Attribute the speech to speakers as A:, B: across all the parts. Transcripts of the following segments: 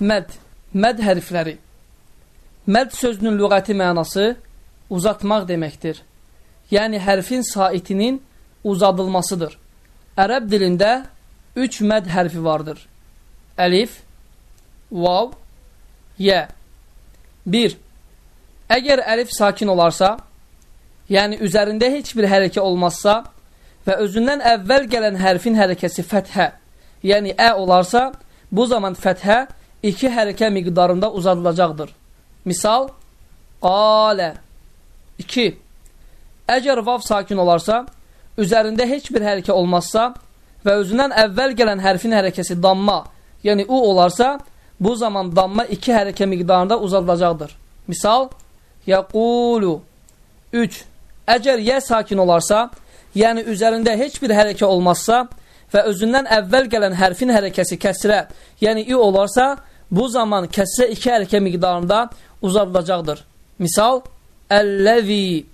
A: Məd. Məd hərfləri. Məd sözünün lüğəti mənası uzatmaq deməkdir. Yəni, hərfin saitinin uzadılmasıdır. Ərəb dilində üç məd hərfi vardır. Əlif, vav, yə. Bir, əgər əlif sakin olarsa, yəni üzərində heç bir hərəkə olmazsa və özündən əvvəl gələn hərfin hərəkəsi fəthə, yəni ə olarsa, bu zaman fəthə iki hərəkə miqdarında uzadılacaqdır. Misal, qalə. 2. Əgər vav sakin olarsa, üzərində heç bir hərəkə olmazsa və özündən əvvəl gələn hərfin hərəkəsi damma, yəni u olarsa, bu zaman damma iki hərəkə miqdarında uzadılacaqdır. Misal, yəqulu 3. Əgər yə sakin olarsa, yəni üzərində heç bir hərəkə olmazsa və özündən əvvəl gələn hərfin hərəkəsi kəsrə, yəni i olarsa, bu zaman kəsrə iki hərəkə miqdarında uzadılacaqdır. Misal, əlləzi.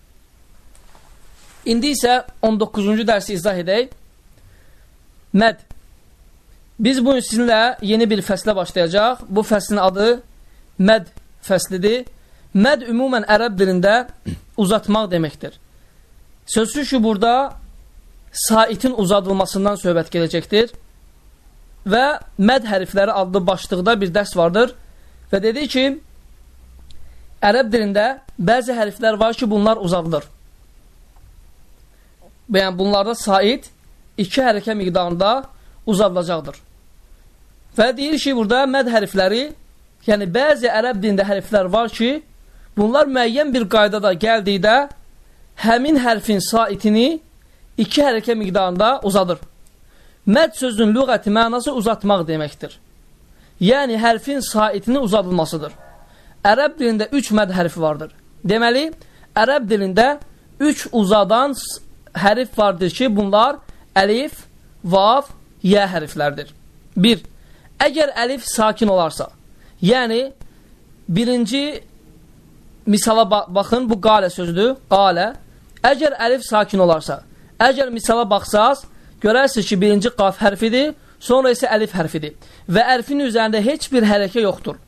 A: İndi isə 19-cu dərsi izah edək. Məd. Biz bu gün sizinlə yeni bir fəslə başlayacaq. Bu fəslin adı məd fəslidir. Məd ümumən ərəb dilində uzatmaq deməkdir. Sözsüz ki, burada saitin uzadılmasından söhbət gələcəkdir. Və məd hərfləri adlı başlıqda bir dərs vardır. Və dedi ki, ərəb dilində bəzi hərflər var ki, bunlar uzadılır. Yəni, bunlarda sait iki hərəkə miqdarında uzadılacaqdır. Və deyir ki, burada məd hərfləri, yəni bəzi ərəb dilində hərflər var ki, bunlar müəyyən bir qaydada gəldikdə həmin hərfin saitini iki hərəkə miqdarında uzadır. Məd sözünün lüğəti mənası uzatmaq deməkdir. Yəni, hərfin saitini uzadılmasıdır. Ərəb dilində üç məd hərfi vardır. Deməli, ərəb dilində üç uzadan hərif vardır ki, bunlar əlif, vav, yə hərflərdir. Bir, əgər əlif sakin olarsa, yəni birinci misala ba baxın, bu qalə sözdür, qalə. Əgər əlif sakin olarsa, əgər misala baxsaz, görərsiniz ki, birinci qaf hərfidir, sonra isə əlif hərfidir və ərfin üzərində heç bir hərəkə yoxdur.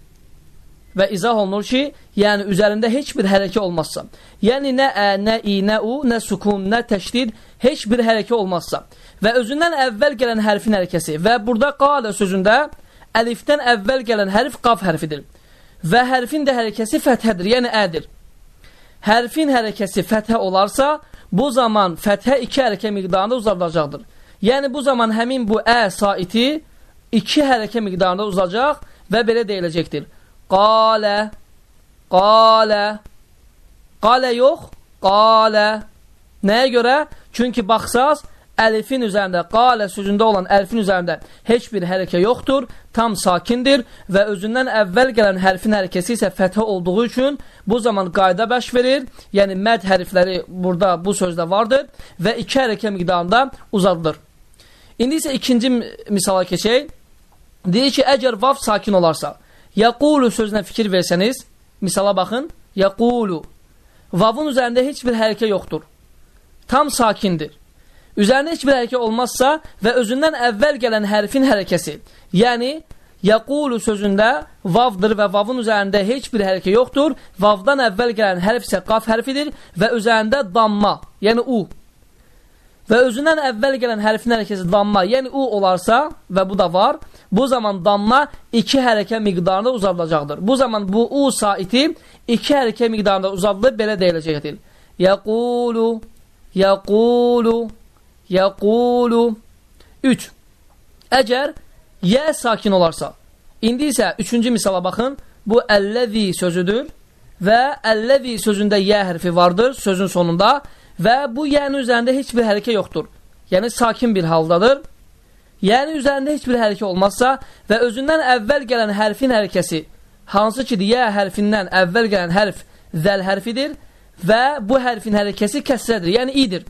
A: Və izah olunur ki, yəni üzərində heç bir hərəkə olmazsa, yəni nə ə, nə i, nə u, nə sukun, nə təşdid, heç bir hərəkə olmazsa və özündən əvvəl gələn hərfin hərəkəsi və burada qalə sözündə əlifdən əvvəl gələn hərf qaf hərfidir və hərfin də hərəkəsi fəthədir, yəni ədir. Hərfin hərəkəsi fəthə olarsa, bu zaman fəthə iki hərəkə miqdarında uzadılacaqdır. Yəni, bu zaman həmin bu ə saiti iki hərəkə miqdarında uzacaq və belə deyiləcəkdir. Qalə, qalə, qalə yox, qalə. Nəyə görə? Çünki baxsaz, əlifin üzərində, qalə sözündə olan əlifin üzərində heç bir hərəkə yoxdur, tam sakindir və özündən əvvəl gələn hərfin hərəkəsi isə fəthə olduğu üçün bu zaman qayda bəş verir, yəni məd hərfləri burada bu sözdə vardır və iki hərəkə miqdarında uzadılır. İndi isə ikinci misala keçək. Deyir ki, əgər vav sakin olarsa, yəqulu sözünə fikir versəniz, misala baxın, yəqulu. Vavın üzərində heç bir hərəkə yoxdur. Tam sakindir. Üzərində heç bir hərəkə olmazsa və özündən əvvəl gələn hərfin hərəkəsi, yəni yəqulu sözündə vavdır və vavın üzərində heç bir hərəkə yoxdur. Vavdan əvvəl gələn hərf isə qaf hərfidir və üzərində damma, yəni u. Və özündən əvvəl gələn hərfin hərəkəsi damma, yəni u olarsa və bu da var, bu zaman damma iki hərəkə miqdarında uzadılacaqdır. Bu zaman bu u saiti iki hərəkə miqdarında uzadılıb belə deyiləcəkdir. Yəqulu, yəqulu, yəqulu. 3. Əgər yə sakin olarsa, indi isə üçüncü misala baxın, bu əlləzi sözüdür və əlləzi sözündə yə hərfi vardır sözün sonunda və bu yənin üzərində heç bir hərəkə yoxdur. Yəni, sakin bir haldadır. Yəni, üzərində heç bir hərəkə olmazsa və özündən əvvəl gələn hərfin hərəkəsi, hansı ki, yə hərfindən əvvəl gələn hərf zəl hərfidir və bu hərfin hərəkəsi kəsrədir, yəni idir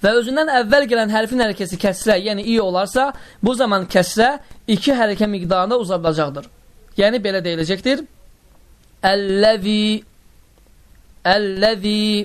A: və özündən əvvəl gələn hərfin hərəkəsi kəsrə, yəni i olarsa, bu zaman kəsrə iki hərəkə miqdarında uzadılacaqdır. Yəni, belə deyiləcəkdir. Əlləzi Əlləzi